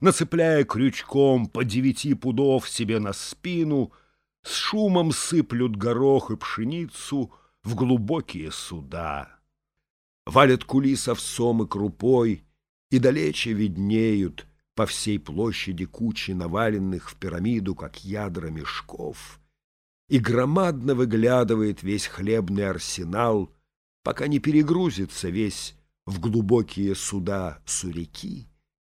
нацепляя крючком по девяти пудов себе на спину, с шумом сыплют горох и пшеницу в глубокие суда. Валят кулис овсом и крупой, и далече виднеют по всей площади кучи наваленных в пирамиду, как ядра мешков, и громадно выглядывает весь хлебный арсенал, пока не перегрузится весь в глубокие суда суряки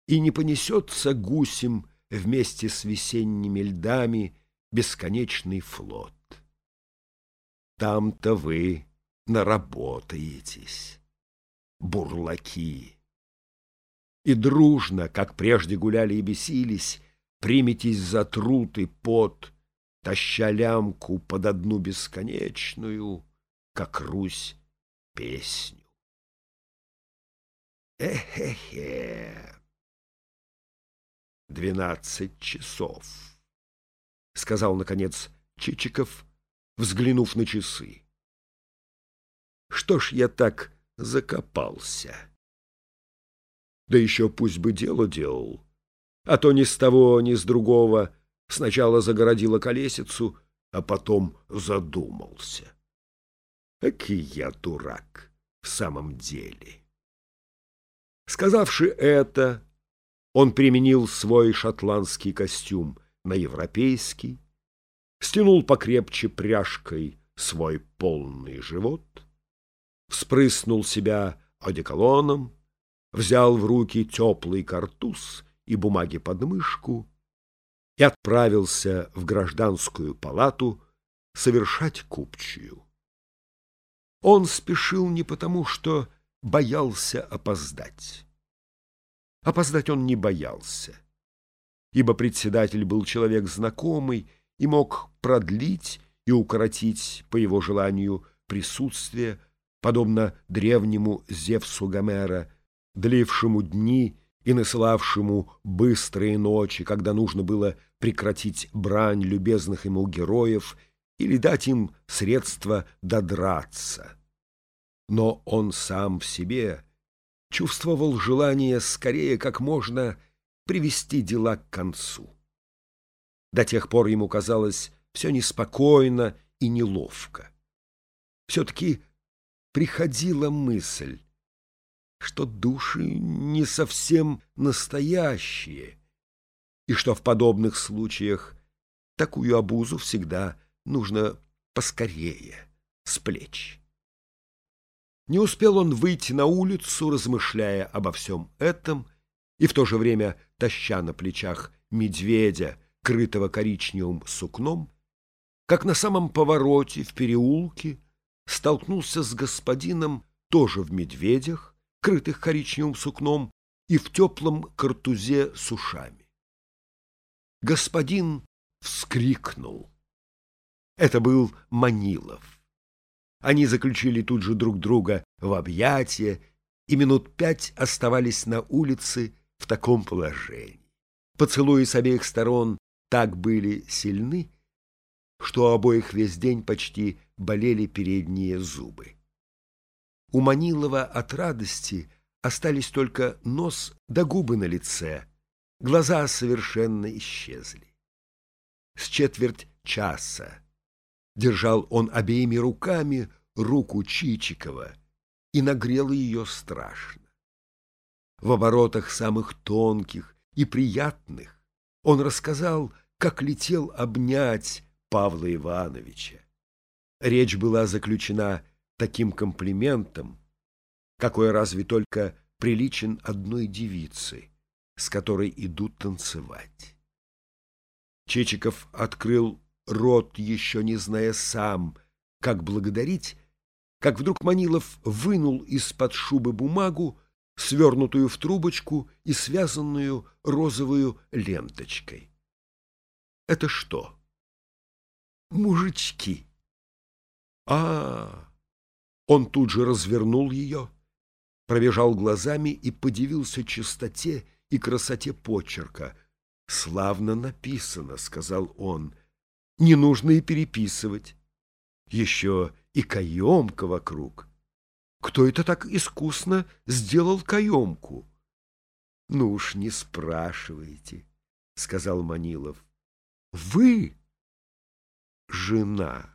и не понесется гусем вместе с весенними льдами бесконечный флот. Там-то вы наработаетесь, бурлаки. И дружно, как прежде гуляли и бесились, приметесь за труд и пот, таща лямку под одну бесконечную, как Русь, песню. Эхе-хе. Двенадцать часов, — сказал, наконец, Чичиков, взглянув на часы. Что ж я так закопался? Да еще пусть бы дело делал, а то ни с того, ни с другого сначала загородила колесицу, а потом задумался. Какий я дурак в самом деле. Сказавши это, он применил свой шотландский костюм на европейский, стянул покрепче пряжкой свой полный живот, вспрыснул себя одеколоном, взял в руки теплый картуз и бумаги под мышку и отправился в гражданскую палату совершать купчую. Он спешил не потому, что боялся опоздать. Опоздать он не боялся, ибо председатель был человек знакомый и мог продлить и укоротить по его желанию присутствие, подобно древнему Зевсу Гомера, длившему дни и насылавшему быстрые ночи, когда нужно было прекратить брань любезных ему героев или дать им средства додраться. Но он сам в себе чувствовал желание скорее как можно привести дела к концу. До тех пор ему казалось все неспокойно и неловко. Все-таки приходила мысль, что души не совсем настоящие, и что в подобных случаях такую обузу всегда нужно поскорее с плеч. Не успел он выйти на улицу, размышляя обо всем этом, и в то же время таща на плечах медведя, крытого коричневым сукном, как на самом повороте в переулке столкнулся с господином тоже в медведях, крытых коричневым сукном, и в теплом картузе с ушами. Господин вскрикнул. Это был Манилов. Они заключили тут же друг друга в объятия и минут пять оставались на улице в таком положении. Поцелуи с обеих сторон так были сильны, что у обоих весь день почти болели передние зубы. У Манилова от радости остались только нос да губы на лице, глаза совершенно исчезли. С четверть часа держал он обеими руками руку Чичикова и нагрел ее страшно. В оборотах самых тонких и приятных он рассказал, как летел обнять Павла Ивановича. Речь была заключена таким комплиментом, какой разве только приличен одной девице, с которой идут танцевать. Чечиков открыл рот, еще не зная сам, как благодарить, как вдруг Манилов вынул из-под шубы бумагу, свернутую в трубочку и связанную розовую ленточкой. Это что? Мужички. А, -а, а Он тут же развернул ее, пробежал глазами и подивился чистоте и красоте почерка. «Славно написано», — сказал он, — не нужно и переписывать. Еще и каемка вокруг. Кто это так искусно сделал каемку? — Ну уж не спрашивайте, — сказал Манилов. — Вы жена.